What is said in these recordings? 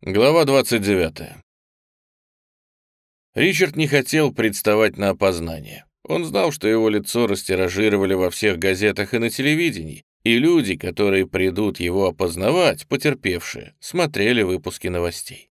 Глава 29. Ричард не хотел представать на опознание. Он знал, что его лицо растиражировали во всех газетах и на телевидении, и люди, которые придут его опознавать, потерпевшие, смотрели выпуски новостей.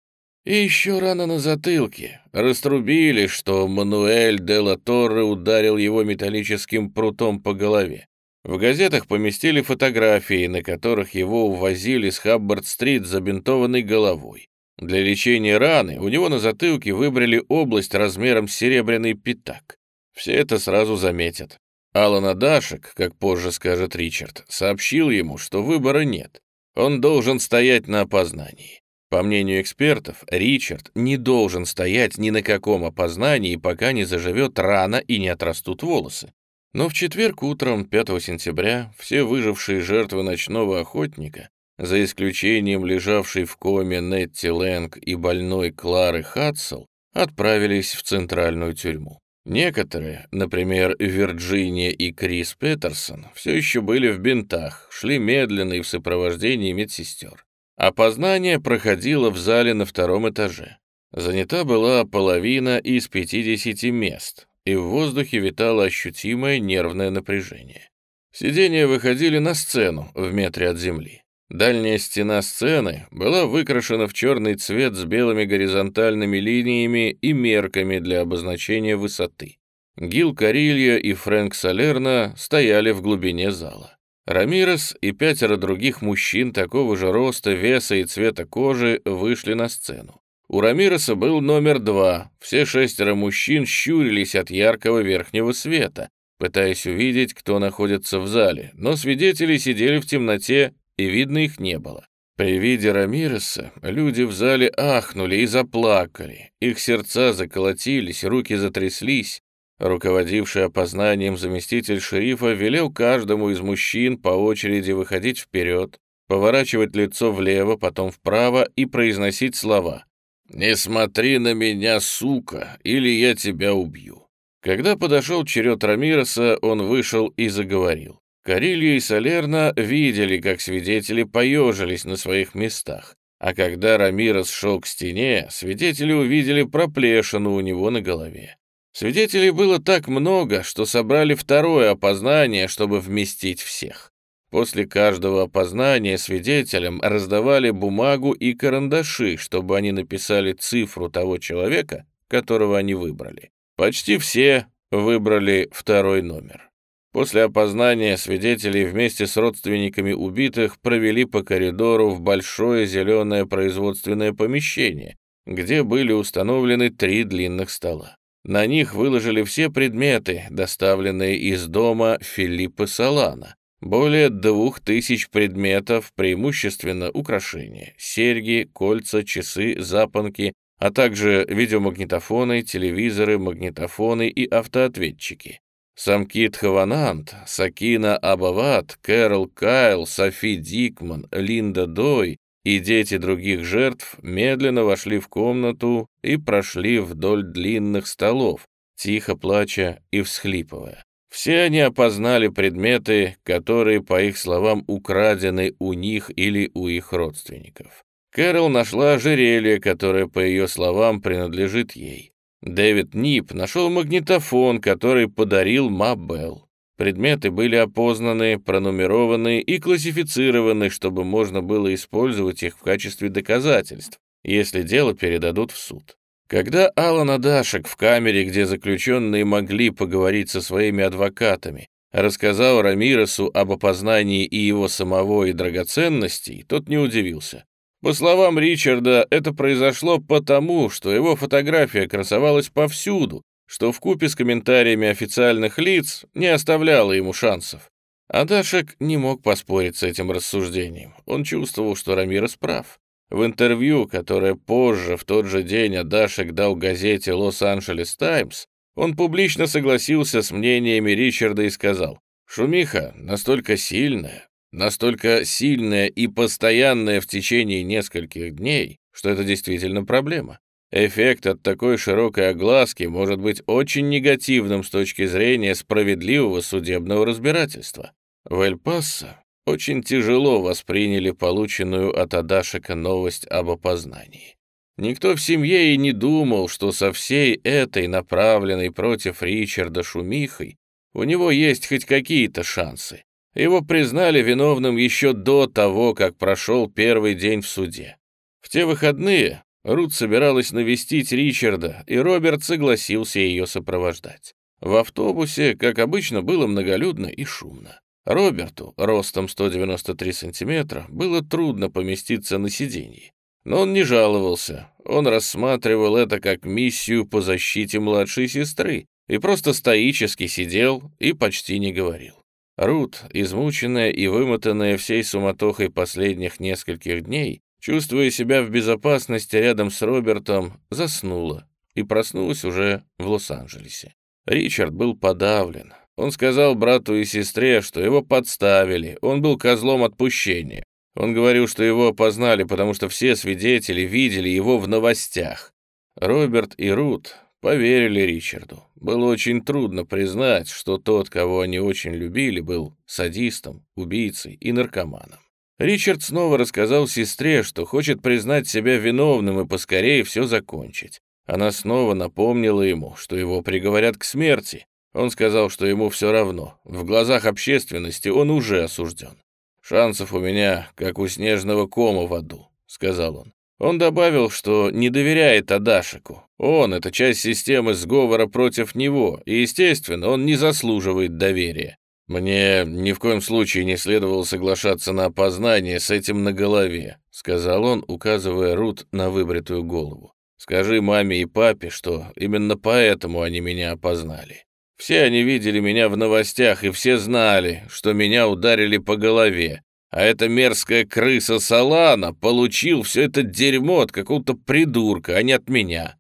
И еще рано на затылке раструбили, что Мануэль де ла Торре ударил его металлическим прутом по голове. В газетах поместили фотографии, на которых его увозили с Хаббард-стрит забинтованной головой. Для лечения раны у него на затылке выбрали область размером с серебряный пятак. Все это сразу заметят. Алана Дашек, как позже скажет Ричард, сообщил ему, что выбора нет. Он должен стоять на опознании. По мнению экспертов, Ричард не должен стоять ни на каком опознании, пока не заживет рана и не отрастут волосы. Но в четверг утром, 5 сентября, все выжившие жертвы ночного охотника, за исключением лежавшей в коме Нетти Лэнг и больной Клары Хатсел, отправились в центральную тюрьму. Некоторые, например, Вирджиния и Крис Петерсон, все еще были в бинтах, шли медленно и в сопровождении медсестер. Опознание проходило в зале на втором этаже. Занята была половина из 50 мест, и в воздухе витало ощутимое нервное напряжение. Сиденья выходили на сцену в метре от земли. Дальняя стена сцены была выкрашена в черный цвет с белыми горизонтальными линиями и мерками для обозначения высоты. Гил Карилья и Фрэнк Салерна стояли в глубине зала. Рамирес и пятеро других мужчин такого же роста, веса и цвета кожи вышли на сцену. У Рамиреса был номер два. Все шестеро мужчин щурились от яркого верхнего света, пытаясь увидеть, кто находится в зале, но свидетели сидели в темноте, и видно их не было. При виде Рамиреса люди в зале ахнули и заплакали. Их сердца заколотились, руки затряслись. Руководивший опознанием заместитель шерифа велел каждому из мужчин по очереди выходить вперед, поворачивать лицо влево, потом вправо и произносить слова «Не смотри на меня, сука, или я тебя убью». Когда подошел черед Рамироса, он вышел и заговорил. Карилья и Салерна видели, как свидетели поежились на своих местах, а когда Рамирос шел к стене, свидетели увидели проплешину у него на голове. Свидетелей было так много, что собрали второе опознание, чтобы вместить всех. После каждого опознания свидетелям раздавали бумагу и карандаши, чтобы они написали цифру того человека, которого они выбрали. Почти все выбрали второй номер. После опознания свидетелей вместе с родственниками убитых провели по коридору в большое зеленое производственное помещение, где были установлены три длинных стола. На них выложили все предметы, доставленные из дома Филиппа Салана, более двух тысяч предметов, преимущественно украшения, серьги, кольца, часы, запонки, а также видеомагнитофоны, телевизоры, магнитофоны и автоответчики. Самкит Хаванант, Сакина Абават, Кэрол Кайл, Софи Дикман, Линда Дой и дети других жертв медленно вошли в комнату и прошли вдоль длинных столов, тихо плача и всхлипывая. Все они опознали предметы, которые, по их словам, украдены у них или у их родственников. Кэрол нашла ожерелье, которое, по ее словам, принадлежит ей. Дэвид Нип нашел магнитофон, который подарил Мабелл. Предметы были опознаны, пронумерованы и классифицированы, чтобы можно было использовать их в качестве доказательств, если дело передадут в суд. Когда Алан Адашек в камере, где заключенные могли поговорить со своими адвокатами, рассказал Рамиресу об опознании и его самого, и драгоценностей, тот не удивился. По словам Ричарда, это произошло потому, что его фотография красовалась повсюду, что в купе с комментариями официальных лиц не оставляло ему шансов. Адашек не мог поспорить с этим рассуждением. Он чувствовал, что Рамирес прав. В интервью, которое позже, в тот же день, Адашек дал газете «Лос-Анджелес Таймс», он публично согласился с мнениями Ричарда и сказал, «Шумиха настолько сильная, настолько сильная и постоянная в течение нескольких дней, что это действительно проблема. Эффект от такой широкой огласки может быть очень негативным с точки зрения справедливого судебного разбирательства. В Эль-Пассо очень тяжело восприняли полученную от Адашика новость об опознании. Никто в семье и не думал, что со всей этой направленной против Ричарда шумихой у него есть хоть какие-то шансы. Его признали виновным еще до того, как прошел первый день в суде. В те выходные Рут собиралась навестить Ричарда, и Роберт согласился ее сопровождать. В автобусе, как обычно, было многолюдно и шумно. Роберту, ростом 193 сантиметра, было трудно поместиться на сиденье. Но он не жаловался, он рассматривал это как миссию по защите младшей сестры и просто стоически сидел и почти не говорил. Рут, измученная и вымотанная всей суматохой последних нескольких дней, чувствуя себя в безопасности рядом с Робертом, заснула и проснулась уже в Лос-Анджелесе. Ричард был подавлен. Он сказал брату и сестре, что его подставили, он был козлом отпущения. Он говорил, что его опознали, потому что все свидетели видели его в новостях. Роберт и Рут поверили Ричарду. Было очень трудно признать, что тот, кого они очень любили, был садистом, убийцей и наркоманом. Ричард снова рассказал сестре, что хочет признать себя виновным и поскорее все закончить. Она снова напомнила ему, что его приговорят к смерти. Он сказал, что ему все равно. В глазах общественности он уже осужден. «Шансов у меня, как у снежного кома в аду», — сказал он. Он добавил, что не доверяет Адашику. Он — это часть системы сговора против него, и, естественно, он не заслуживает доверия. «Мне ни в коем случае не следовало соглашаться на опознание с этим на голове», — сказал он, указывая Рут на выбритую голову. «Скажи маме и папе, что именно поэтому они меня опознали. Все они видели меня в новостях, и все знали, что меня ударили по голове, а эта мерзкая крыса Салана получил все это дерьмо от какого-то придурка, а не от меня.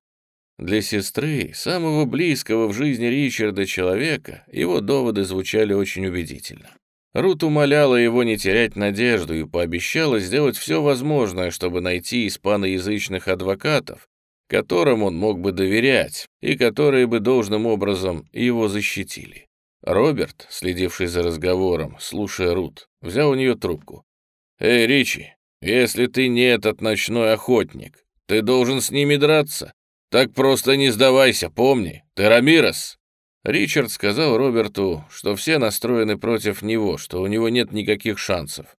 Для сестры, самого близкого в жизни Ричарда человека, его доводы звучали очень убедительно. Рут умоляла его не терять надежду и пообещала сделать все возможное, чтобы найти испаноязычных адвокатов, которым он мог бы доверять и которые бы должным образом его защитили. Роберт, следивший за разговором, слушая Рут, взял у нее трубку. «Эй, Ричи, если ты не этот ночной охотник, ты должен с ними драться. Так просто не сдавайся, помни, ты Рамирес». Ричард сказал Роберту, что все настроены против него, что у него нет никаких шансов.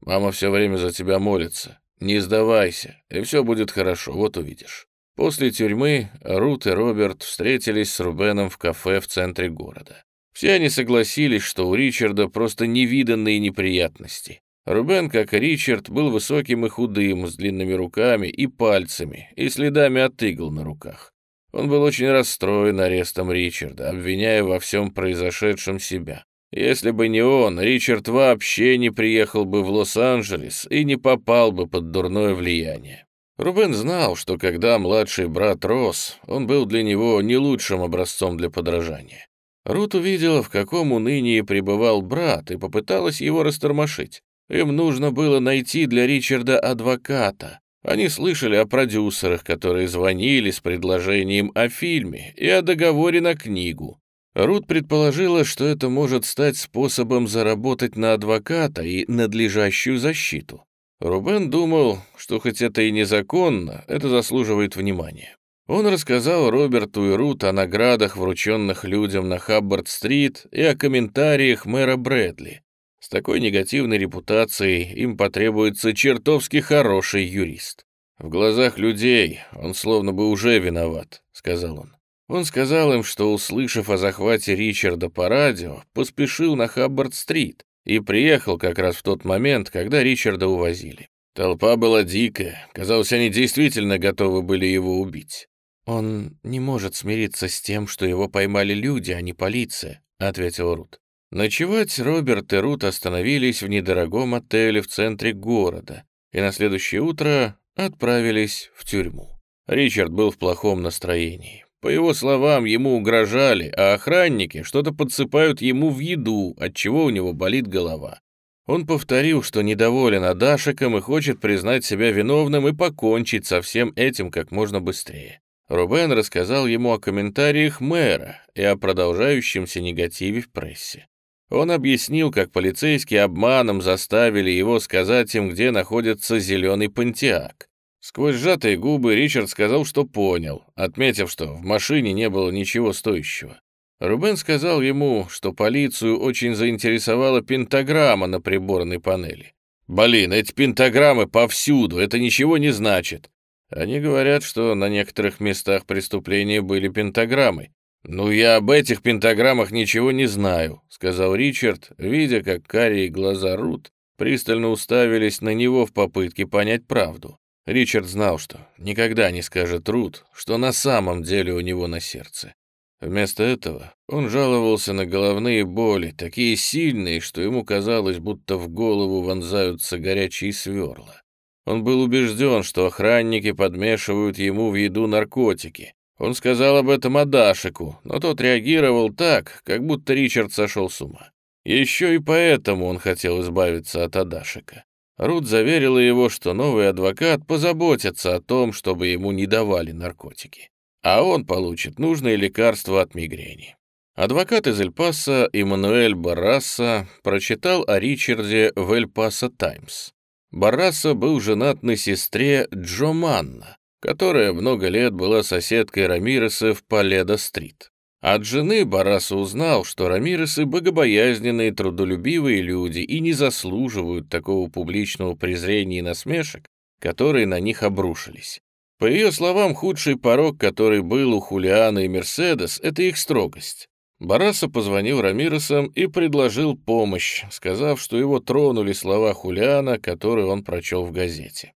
«Мама все время за тебя молится. Не сдавайся, и все будет хорошо, вот увидишь». После тюрьмы Рут и Роберт встретились с Рубеном в кафе в центре города. Все они согласились, что у Ричарда просто невиданные неприятности. Рубен, как и Ричард, был высоким и худым, с длинными руками и пальцами, и следами от игл на руках. Он был очень расстроен арестом Ричарда, обвиняя во всем произошедшем себя. Если бы не он, Ричард вообще не приехал бы в Лос-Анджелес и не попал бы под дурное влияние. Рубен знал, что когда младший брат рос, он был для него не лучшим образцом для подражания. Рут увидела, в каком унынии пребывал брат, и попыталась его растормошить. Им нужно было найти для Ричарда адвоката. Они слышали о продюсерах, которые звонили с предложением о фильме и о договоре на книгу. Рут предположила, что это может стать способом заработать на адвоката и надлежащую защиту. Рубен думал, что хоть это и незаконно, это заслуживает внимания. Он рассказал Роберту и Рут о наградах, врученных людям на Хаббард-стрит, и о комментариях мэра Брэдли. С такой негативной репутацией им потребуется чертовски хороший юрист. В глазах людей он словно бы уже виноват, сказал он. Он сказал им, что, услышав о захвате Ричарда по радио, поспешил на Хаббард-стрит и приехал как раз в тот момент, когда Ричарда увозили. Толпа была дикая, казалось, они действительно готовы были его убить. «Он не может смириться с тем, что его поймали люди, а не полиция», — ответил Рут. Ночевать Роберт и Рут остановились в недорогом отеле в центре города и на следующее утро отправились в тюрьму. Ричард был в плохом настроении. По его словам, ему угрожали, а охранники что-то подсыпают ему в еду, от чего у него болит голова. Он повторил, что недоволен Адашиком и хочет признать себя виновным и покончить со всем этим как можно быстрее. Рубен рассказал ему о комментариях мэра и о продолжающемся негативе в прессе. Он объяснил, как полицейские обманом заставили его сказать им, где находится зеленый пантеак. Сквозь сжатые губы Ричард сказал, что понял, отметив, что в машине не было ничего стоящего. Рубен сказал ему, что полицию очень заинтересовала пентаграмма на приборной панели. «Блин, эти пентаграммы повсюду, это ничего не значит». Они говорят, что на некоторых местах преступления были пентаграммы. «Ну, я об этих пентаграммах ничего не знаю», — сказал Ричард, видя, как карие глаза Рут пристально уставились на него в попытке понять правду. Ричард знал, что никогда не скажет Рут, что на самом деле у него на сердце. Вместо этого он жаловался на головные боли, такие сильные, что ему казалось, будто в голову вонзаются горячие сверла. Он был убежден, что охранники подмешивают ему в еду наркотики. Он сказал об этом Адашику, но тот реагировал так, как будто Ричард сошел с ума. Еще и поэтому он хотел избавиться от Адашика. Рут заверила его, что новый адвокат позаботится о том, чтобы ему не давали наркотики а он получит нужные лекарства от мигрени. Адвокат из Эль-Паса Эммануэль Барраса прочитал о Ричарде в Эль-Паса Таймс. Барраса был женат на сестре Джо Манна, которая много лет была соседкой Рамиреса в Паледо-стрит. От жены Барраса узнал, что Рамиресы богобоязненные, трудолюбивые люди и не заслуживают такого публичного презрения и насмешек, которые на них обрушились. По ее словам, худший порог, который был у Хулиана и Мерседес, это их строгость. Бараса позвонил Рамиресам и предложил помощь, сказав, что его тронули слова Хулиана, которые он прочел в газете.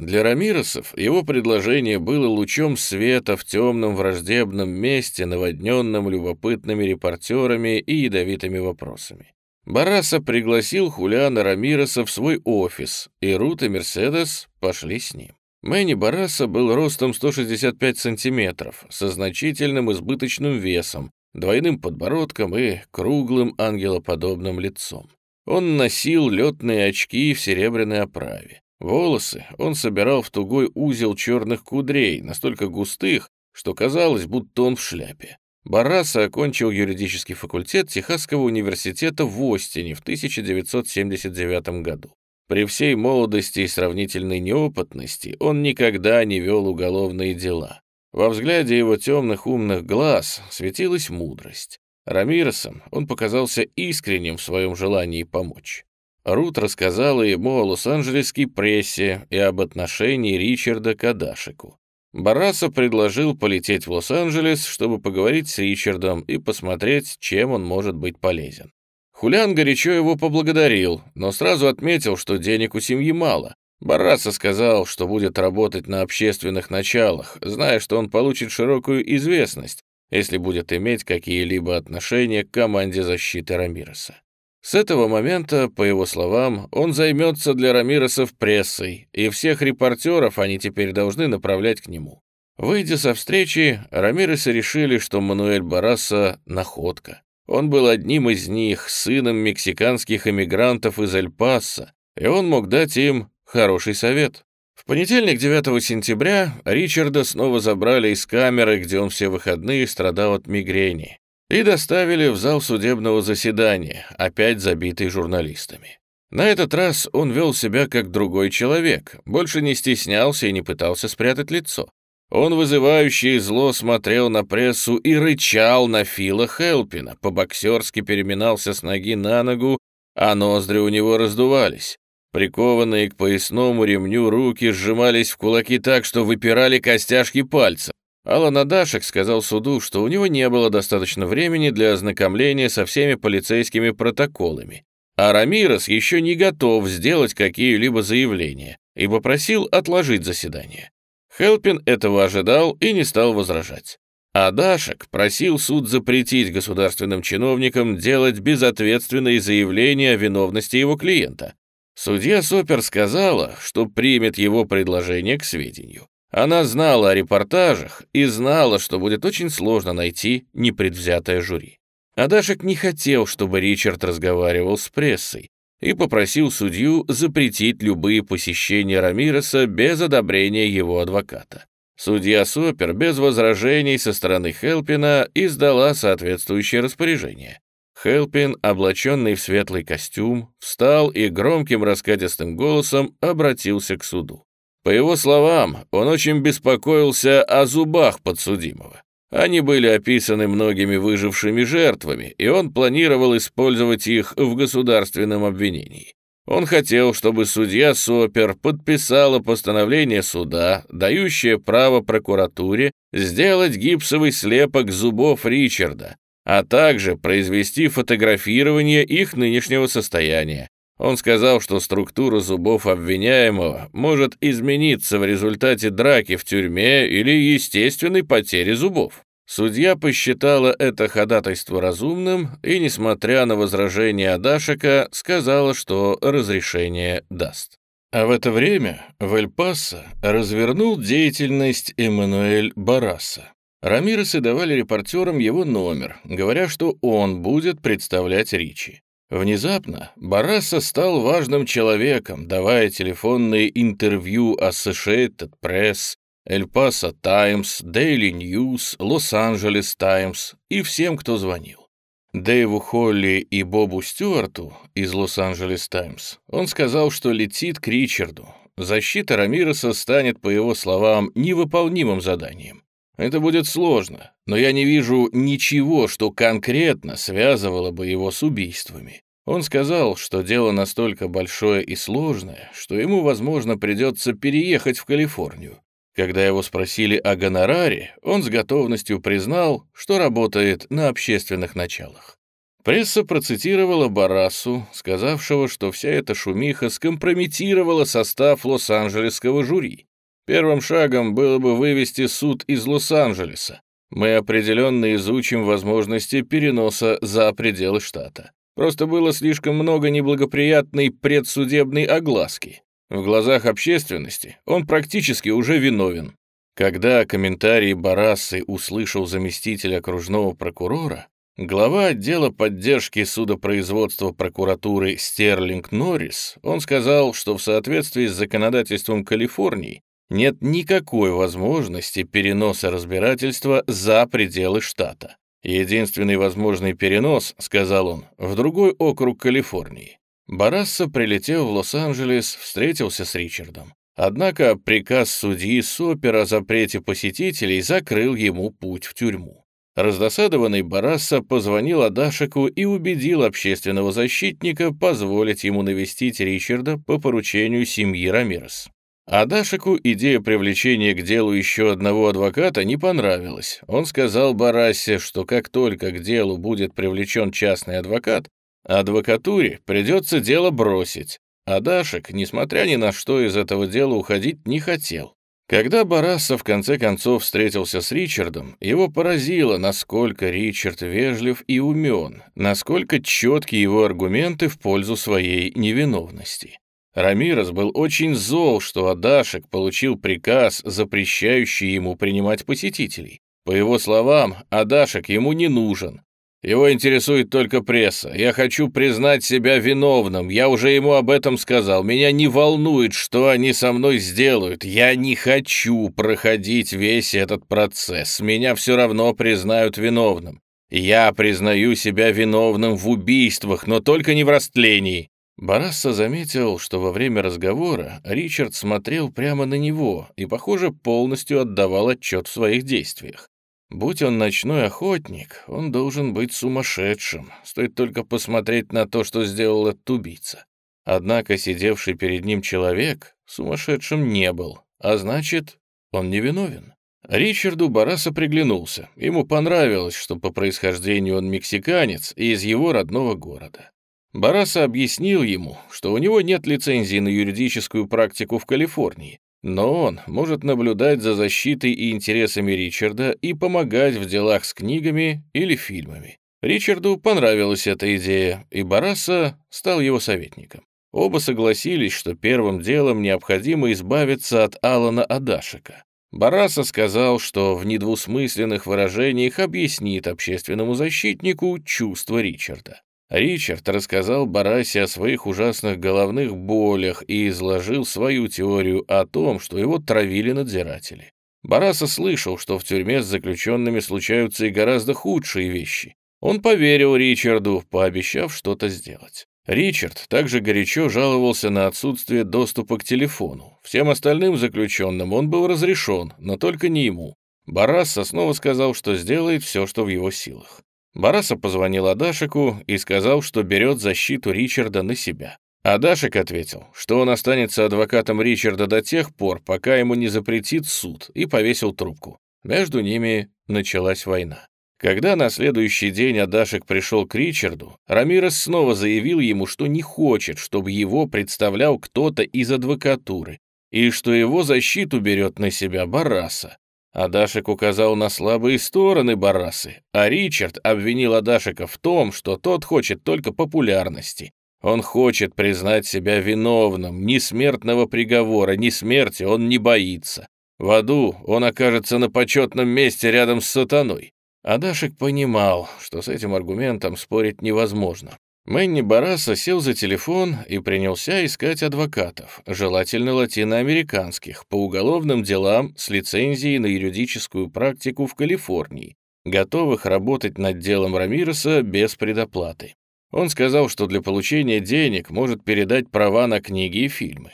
Для Рамиресов его предложение было лучом света в темном враждебном месте, наводненном любопытными репортерами и ядовитыми вопросами. Бараса пригласил Хулиана Рамиреса в свой офис, и Рут и Мерседес пошли с ним. Мэнни Бараса был ростом 165 сантиметров, со значительным избыточным весом, двойным подбородком и круглым ангелоподобным лицом. Он носил летные очки в серебряной оправе. Волосы он собирал в тугой узел черных кудрей, настолько густых, что казалось, будто он в шляпе. Бараса окончил юридический факультет Техасского университета в Остине в 1979 году. При всей молодости и сравнительной неопытности он никогда не вел уголовные дела. Во взгляде его темных умных глаз светилась мудрость. Рамиросом он показался искренним в своем желании помочь. Рут рассказала ему о лос-анджелесской прессе и об отношении Ричарда к Адашику. Бараса предложил полететь в Лос-Анджелес, чтобы поговорить с Ричардом и посмотреть, чем он может быть полезен. Хулиан горячо его поблагодарил, но сразу отметил, что денег у семьи мало. Бараса сказал, что будет работать на общественных началах, зная, что он получит широкую известность, если будет иметь какие-либо отношения к команде защиты Рамиреса. С этого момента, по его словам, он займется для Рамиресов прессой, и всех репортеров они теперь должны направлять к нему. Выйдя со встречи, Рамиресы решили, что Мануэль Бараса — находка. Он был одним из них, сыном мексиканских эмигрантов из Эль-Паса, и он мог дать им хороший совет. В понедельник, 9 сентября, Ричарда снова забрали из камеры, где он все выходные страдал от мигрени, и доставили в зал судебного заседания, опять забитый журналистами. На этот раз он вел себя как другой человек, больше не стеснялся и не пытался спрятать лицо. Он вызывающий зло смотрел на прессу и рычал на Фила Хелпина, по-боксерски переминался с ноги на ногу, а ноздри у него раздувались. Прикованные к поясному ремню руки сжимались в кулаки так, что выпирали костяшки пальцев. Алан Адашек сказал суду, что у него не было достаточно времени для ознакомления со всеми полицейскими протоколами, а Рамирес еще не готов сделать какие-либо заявления и попросил отложить заседание. Хелпин этого ожидал и не стал возражать. А Дашек просил суд запретить государственным чиновникам делать безответственные заявления о виновности его клиента. Судья Сопер сказала, что примет его предложение к сведению. Она знала о репортажах и знала, что будет очень сложно найти непредвзятое жюри. Адашек не хотел, чтобы Ричард разговаривал с прессой, и попросил судью запретить любые посещения Рамиреса без одобрения его адвоката. Судья Сопер без возражений со стороны Хелпина издала соответствующее распоряжение. Хелпин, облаченный в светлый костюм, встал и громким раскатистым голосом обратился к суду. По его словам, он очень беспокоился о зубах подсудимого. Они были описаны многими выжившими жертвами, и он планировал использовать их в государственном обвинении. Он хотел, чтобы судья Сопер подписала постановление суда, дающее право прокуратуре сделать гипсовый слепок зубов Ричарда, а также произвести фотографирование их нынешнего состояния. Он сказал, что структура зубов обвиняемого может измениться в результате драки в тюрьме или естественной потери зубов. Судья посчитала это ходатайство разумным и, несмотря на возражение Адашика, сказала, что разрешение даст. А в это время в Эль-Пасо развернул деятельность Эммануэль Бараса. Рамиресы давали репортерам его номер, говоря, что он будет представлять Ричи. Внезапно Бараса стал важным человеком, давая телефонные интервью Associated Press, El Paso Times, Daily News, Los-Angeles Times и всем, кто звонил. Дэйву Холли и Бобу Стюарту из Лос-Анджелес Таймс он сказал, что летит к Ричарду. Защита Рамиреса станет, по его словам, невыполнимым заданием. Это будет сложно, но я не вижу ничего, что конкретно связывало бы его с убийствами. Он сказал, что дело настолько большое и сложное, что ему, возможно, придется переехать в Калифорнию. Когда его спросили о гонораре, он с готовностью признал, что работает на общественных началах. Пресса процитировала Барасу, сказавшего, что вся эта шумиха скомпрометировала состав Лос-Анджелесского жюри. Первым шагом было бы вывести суд из Лос-Анджелеса. Мы определенно изучим возможности переноса за пределы штата. Просто было слишком много неблагоприятной предсудебной огласки. В глазах общественности он практически уже виновен. Когда комментарии Барасы услышал заместитель окружного прокурора, глава отдела поддержки судопроизводства прокуратуры Стерлинг Норрис, он сказал, что в соответствии с законодательством Калифорнии нет никакой возможности переноса разбирательства за пределы штата. Единственный возможный перенос, сказал он, в другой округ Калифорнии. Барасса, прилетев в Лос-Анджелес, встретился с Ричардом. Однако приказ судьи Сопер о запрете посетителей закрыл ему путь в тюрьму. Раздосадованный Барасса позвонил Адашику и убедил общественного защитника позволить ему навестить Ричарда по поручению семьи Рамирес. Адашику идея привлечения к делу еще одного адвоката не понравилась. Он сказал Барасе, что как только к делу будет привлечен частный адвокат, адвокатуре придется дело бросить. Адашек, несмотря ни на что, из этого дела уходить не хотел. Когда Бараса в конце концов встретился с Ричардом, его поразило, насколько Ричард вежлив и умен, насколько четки его аргументы в пользу своей невиновности. Рамирес был очень зол, что Адашек получил приказ, запрещающий ему принимать посетителей. По его словам, Адашек ему не нужен. Его интересует только пресса. Я хочу признать себя виновным. Я уже ему об этом сказал. Меня не волнует, что они со мной сделают. Я не хочу проходить весь этот процесс. Меня все равно признают виновным. Я признаю себя виновным в убийствах, но только не в растлении. Барасса заметил, что во время разговора Ричард смотрел прямо на него и, похоже, полностью отдавал отчет в своих действиях. Будь он ночной охотник, он должен быть сумасшедшим. Стоит только посмотреть на то, что сделал этот убийца. Однако сидевший перед ним человек сумасшедшим не был, а значит, он невиновен. Ричарду Бараса приглянулся. Ему понравилось, что по происхождению он мексиканец и из его родного города. Бараса объяснил ему, что у него нет лицензии на юридическую практику в Калифорнии, но он может наблюдать за защитой и интересами Ричарда и помогать в делах с книгами или фильмами. Ричарду понравилась эта идея, и Бараса стал его советником. Оба согласились, что первым делом необходимо избавиться от Алана Адашика. Бараса сказал, что в недвусмысленных выражениях объяснит общественному защитнику чувства Ричарда. Ричард рассказал Барасе о своих ужасных головных болях и изложил свою теорию о том, что его травили надзиратели. Бараса слышал, что в тюрьме с заключенными случаются и гораздо худшие вещи. Он поверил Ричарду, пообещав что-то сделать. Ричард также горячо жаловался на отсутствие доступа к телефону. Всем остальным заключенным он был разрешен, но только не ему. Барасса снова сказал, что сделает все, что в его силах. Бараса позвонил Адашику и сказал, что берет защиту Ричарда на себя. Адашик ответил, что он останется адвокатом Ричарда до тех пор, пока ему не запретит суд, и повесил трубку. Между ними началась война. Когда на следующий день Адашек пришел к Ричарду, Рамирес снова заявил ему, что не хочет, чтобы его представлял кто-то из адвокатуры, и что его защиту берет на себя Бараса. Адашек указал на слабые стороны Барасы, а Ричард обвинил Адашека в том, что тот хочет только популярности. Он хочет признать себя виновным, ни смертного приговора, ни смерти он не боится. В аду он окажется на почетном месте рядом с сатаной. Адашек понимал, что с этим аргументом спорить невозможно. Мэнни Бараса сел за телефон и принялся искать адвокатов, желательно латиноамериканских, по уголовным делам с лицензией на юридическую практику в Калифорнии, готовых работать над делом Рамиреса без предоплаты. Он сказал, что для получения денег может передать права на книги и фильмы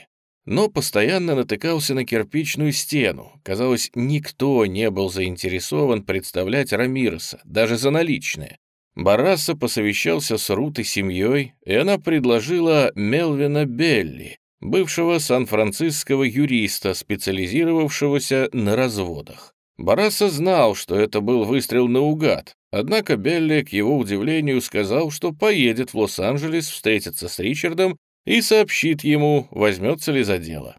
но постоянно натыкался на кирпичную стену. Казалось, никто не был заинтересован представлять Рамиреса, даже за наличные. Бараса посовещался с Рут и семьей, и она предложила Мелвина Белли, бывшего сан-франциского юриста, специализировавшегося на разводах. Бараса знал, что это был выстрел наугад, однако Белли, к его удивлению, сказал, что поедет в Лос-Анджелес встретиться с Ричардом и сообщит ему, возьмется ли за дело.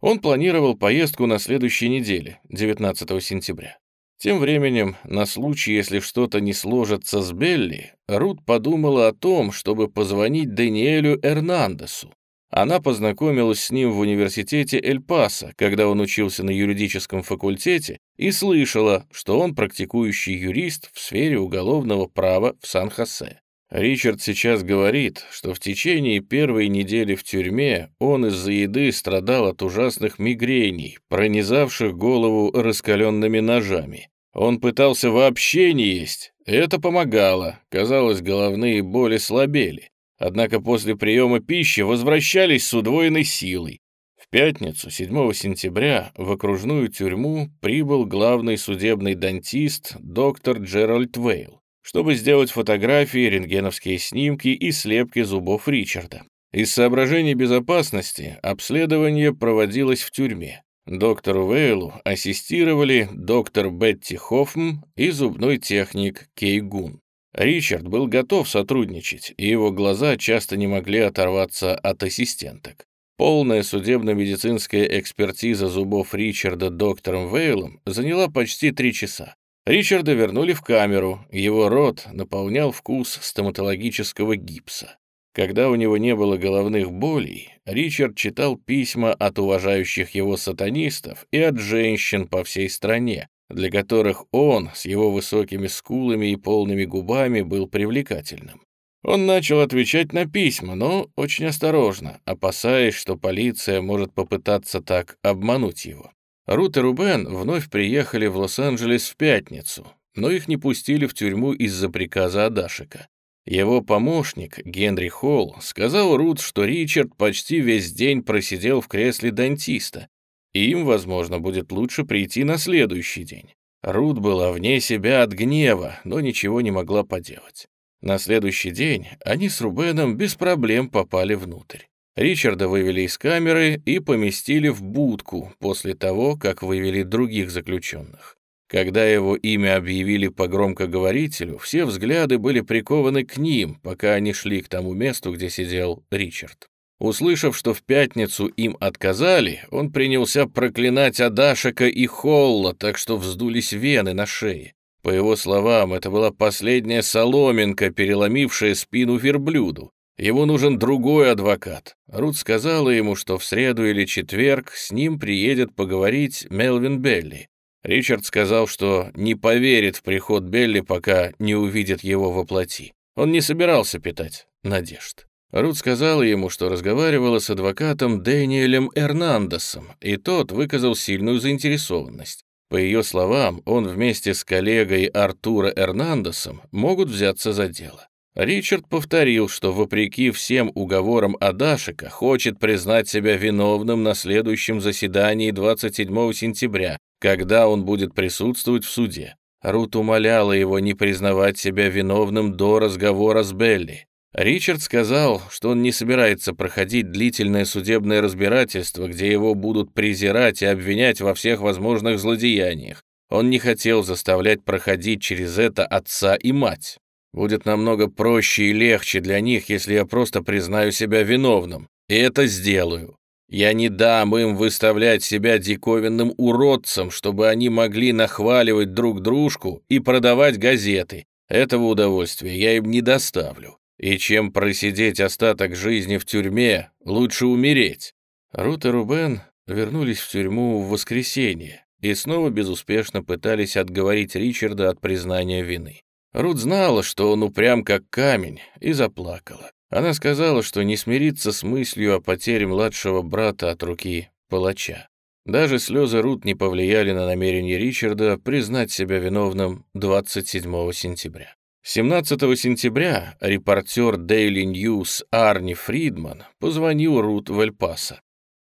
Он планировал поездку на следующей неделе, 19 сентября. Тем временем, на случай, если что-то не сложится с Белли, Рут подумала о том, чтобы позвонить Даниэлю Эрнандесу. Она познакомилась с ним в университете Эль-Пасо, когда он учился на юридическом факультете, и слышала, что он практикующий юрист в сфере уголовного права в Сан-Хосе. Ричард сейчас говорит, что в течение первой недели в тюрьме он из-за еды страдал от ужасных мигрений, пронизавших голову раскаленными ножами. Он пытался вообще не есть. Это помогало. Казалось, головные боли слабели. Однако после приема пищи возвращались с удвоенной силой. В пятницу, 7 сентября, в окружную тюрьму прибыл главный судебный дантист доктор Джеральд Вейл чтобы сделать фотографии, рентгеновские снимки и слепки зубов Ричарда. Из соображений безопасности обследование проводилось в тюрьме. Доктору Вейлу ассистировали доктор Бетти Хоффм и зубной техник Кей Гун. Ричард был готов сотрудничать, и его глаза часто не могли оторваться от ассистенток. Полная судебно-медицинская экспертиза зубов Ричарда доктором Вейлом заняла почти три часа. Ричарда вернули в камеру, его рот наполнял вкус стоматологического гипса. Когда у него не было головных болей, Ричард читал письма от уважающих его сатанистов и от женщин по всей стране, для которых он с его высокими скулами и полными губами был привлекательным. Он начал отвечать на письма, но очень осторожно, опасаясь, что полиция может попытаться так обмануть его. Рут и Рубен вновь приехали в Лос-Анджелес в пятницу, но их не пустили в тюрьму из-за приказа Адашика. Его помощник, Генри Холл, сказал Рут, что Ричард почти весь день просидел в кресле дантиста, и им, возможно, будет лучше прийти на следующий день. Рут была вне себя от гнева, но ничего не могла поделать. На следующий день они с Рубеном без проблем попали внутрь. Ричарда вывели из камеры и поместили в будку после того, как вывели других заключенных. Когда его имя объявили по громкоговорителю, все взгляды были прикованы к ним, пока они шли к тому месту, где сидел Ричард. Услышав, что в пятницу им отказали, он принялся проклинать Адашика и Холла, так что вздулись вены на шее. По его словам, это была последняя соломинка, переломившая спину верблюду. Ему нужен другой адвокат. Рут сказала ему, что в среду или четверг с ним приедет поговорить Мелвин Белли. Ричард сказал, что не поверит в приход Белли, пока не увидит его во плоти. Он не собирался питать надежд. Рут сказала ему, что разговаривала с адвокатом Дэниелем Эрнандесом, и тот выказал сильную заинтересованность. По ее словам, он вместе с коллегой Артура Эрнандесом могут взяться за дело. Ричард повторил, что вопреки всем уговорам Адашика хочет признать себя виновным на следующем заседании 27 сентября, когда он будет присутствовать в суде. Рут умоляла его не признавать себя виновным до разговора с Белли. Ричард сказал, что он не собирается проходить длительное судебное разбирательство, где его будут презирать и обвинять во всех возможных злодеяниях. Он не хотел заставлять проходить через это отца и мать. Будет намного проще и легче для них, если я просто признаю себя виновным. И это сделаю. Я не дам им выставлять себя диковинным уродцем, чтобы они могли нахваливать друг дружку и продавать газеты. Этого удовольствия я им не доставлю. И чем просидеть остаток жизни в тюрьме, лучше умереть. Рут и Рубен вернулись в тюрьму в воскресенье и снова безуспешно пытались отговорить Ричарда от признания вины. Рут знала, что он упрям как камень, и заплакала. Она сказала, что не смирится с мыслью о потере младшего брата от руки палача. Даже слезы Рут не повлияли на намерение Ричарда признать себя виновным 27 сентября. 17 сентября репортер Daily News Арни Фридман позвонил Рут в Эль-Пасо.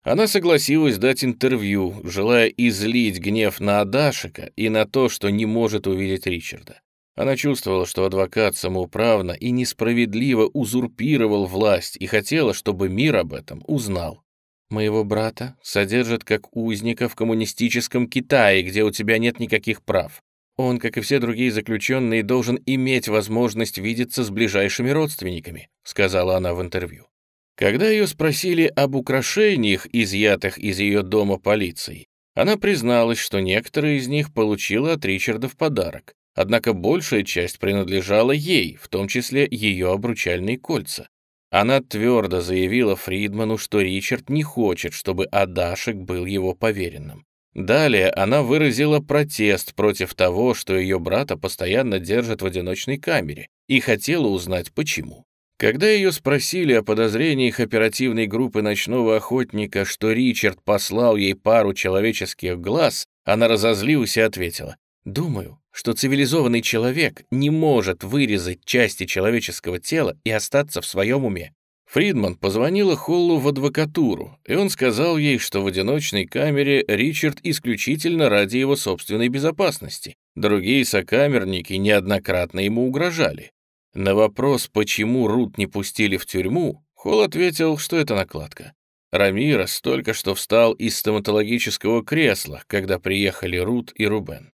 Она согласилась дать интервью, желая излить гнев на Адашика и на то, что не может увидеть Ричарда. Она чувствовала, что адвокат самоуправно и несправедливо узурпировал власть и хотела, чтобы мир об этом узнал. «Моего брата содержат как узника в коммунистическом Китае, где у тебя нет никаких прав. Он, как и все другие заключенные, должен иметь возможность видеться с ближайшими родственниками», сказала она в интервью. Когда ее спросили об украшениях, изъятых из ее дома полицией, она призналась, что некоторые из них получила от Ричарда в подарок. Однако большая часть принадлежала ей, в том числе ее обручальные кольца. Она твердо заявила Фридману, что Ричард не хочет, чтобы Адашек был его поверенным. Далее она выразила протест против того, что ее брата постоянно держат в одиночной камере, и хотела узнать, почему. Когда ее спросили о подозрениях оперативной группы ночного охотника, что Ричард послал ей пару человеческих глаз, она разозлилась и ответила, «Думаю, что цивилизованный человек не может вырезать части человеческого тела и остаться в своем уме. Фридман позвонила Холлу в адвокатуру, и он сказал ей, что в одиночной камере Ричард исключительно ради его собственной безопасности. Другие сокамерники неоднократно ему угрожали. На вопрос, почему Рут не пустили в тюрьму, Холл ответил, что это накладка. Рамирос только что встал из стоматологического кресла, когда приехали Рут и Рубен.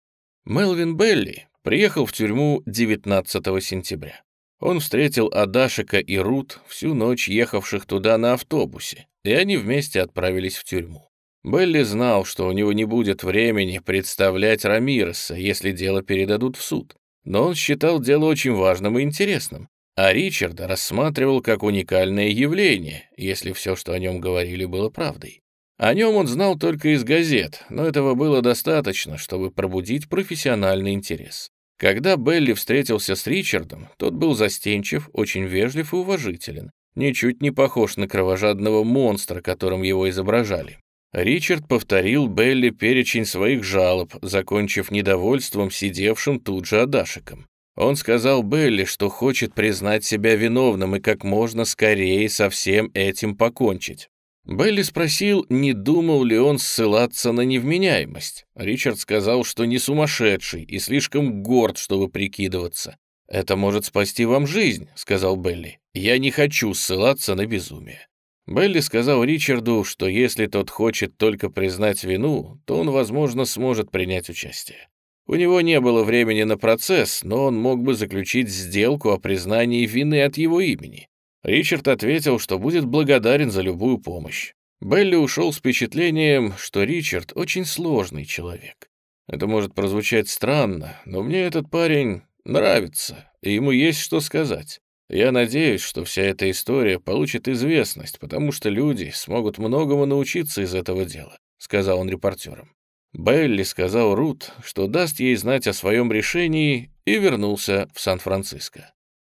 Мелвин Белли приехал в тюрьму 19 сентября. Он встретил Адашика и Рут, всю ночь ехавших туда на автобусе, и они вместе отправились в тюрьму. Белли знал, что у него не будет времени представлять Рамиреса, если дело передадут в суд, но он считал дело очень важным и интересным, а Ричарда рассматривал как уникальное явление, если все, что о нем говорили, было правдой. О нем он знал только из газет, но этого было достаточно, чтобы пробудить профессиональный интерес. Когда Белли встретился с Ричардом, тот был застенчив, очень вежлив и уважителен, ничуть не похож на кровожадного монстра, которым его изображали. Ричард повторил Белли перечень своих жалоб, закончив недовольством сидевшим тут же Адашиком. Он сказал Белли, что хочет признать себя виновным и как можно скорее со всем этим покончить. Белли спросил, не думал ли он ссылаться на невменяемость. Ричард сказал, что не сумасшедший и слишком горд, чтобы прикидываться. «Это может спасти вам жизнь», — сказал Белли. «Я не хочу ссылаться на безумие». Белли сказал Ричарду, что если тот хочет только признать вину, то он, возможно, сможет принять участие. У него не было времени на процесс, но он мог бы заключить сделку о признании вины от его имени. Ричард ответил, что будет благодарен за любую помощь. Белли ушел с впечатлением, что Ричард очень сложный человек. Это может прозвучать странно, но мне этот парень нравится, и ему есть что сказать. Я надеюсь, что вся эта история получит известность, потому что люди смогут многому научиться из этого дела», — сказал он репортерам. Белли сказал Рут, что даст ей знать о своем решении, и вернулся в Сан-Франциско.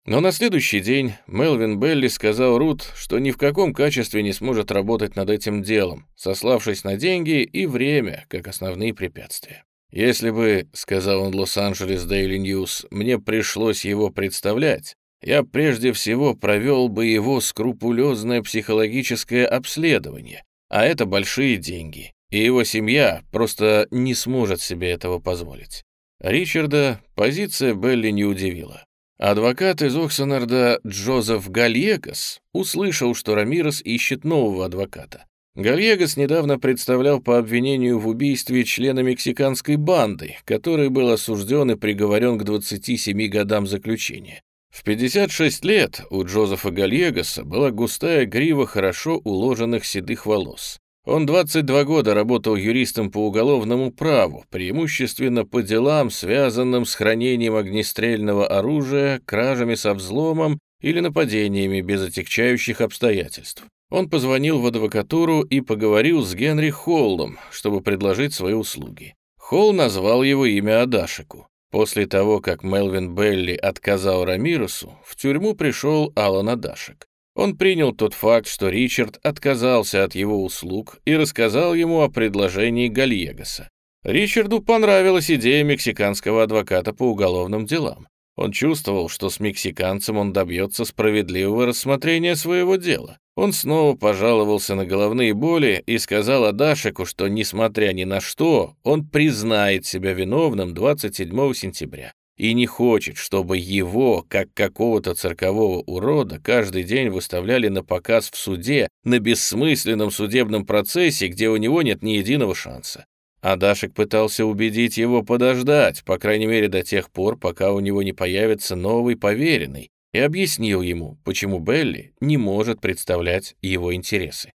Но на следующий день Мелвин Белли сказал Рут, что ни в каком качестве не сможет работать над этим делом, сославшись на деньги и время как основные препятствия. «Если бы, — сказал он Лос-Анджелес Daily News, — мне пришлось его представлять, я прежде всего провел бы его скрупулезное психологическое обследование, а это большие деньги, и его семья просто не сможет себе этого позволить». Ричарда позиция Белли не удивила. Адвокат из Оксенарда Джозеф Гальегас услышал, что Рамирес ищет нового адвоката. Гальегас недавно представлял по обвинению в убийстве члена мексиканской банды, который был осужден и приговорен к 27 годам заключения. В 56 лет у Джозефа Гальегаса была густая грива хорошо уложенных седых волос. Он 22 года работал юристом по уголовному праву, преимущественно по делам, связанным с хранением огнестрельного оружия, кражами со взломом или нападениями без отягчающих обстоятельств. Он позвонил в адвокатуру и поговорил с Генри Холлом, чтобы предложить свои услуги. Холл назвал его имя Адашику. После того, как Мелвин Белли отказал Рамирусу, в тюрьму пришел Алан Адашик. Он принял тот факт, что Ричард отказался от его услуг и рассказал ему о предложении Гальегаса. Ричарду понравилась идея мексиканского адвоката по уголовным делам. Он чувствовал, что с мексиканцем он добьется справедливого рассмотрения своего дела. Он снова пожаловался на головные боли и сказал Адашику, что, несмотря ни на что, он признает себя виновным 27 сентября и не хочет, чтобы его, как какого-то циркового урода, каждый день выставляли на показ в суде на бессмысленном судебном процессе, где у него нет ни единого шанса. Адашек пытался убедить его подождать, по крайней мере до тех пор, пока у него не появится новый поверенный, и объяснил ему, почему Белли не может представлять его интересы.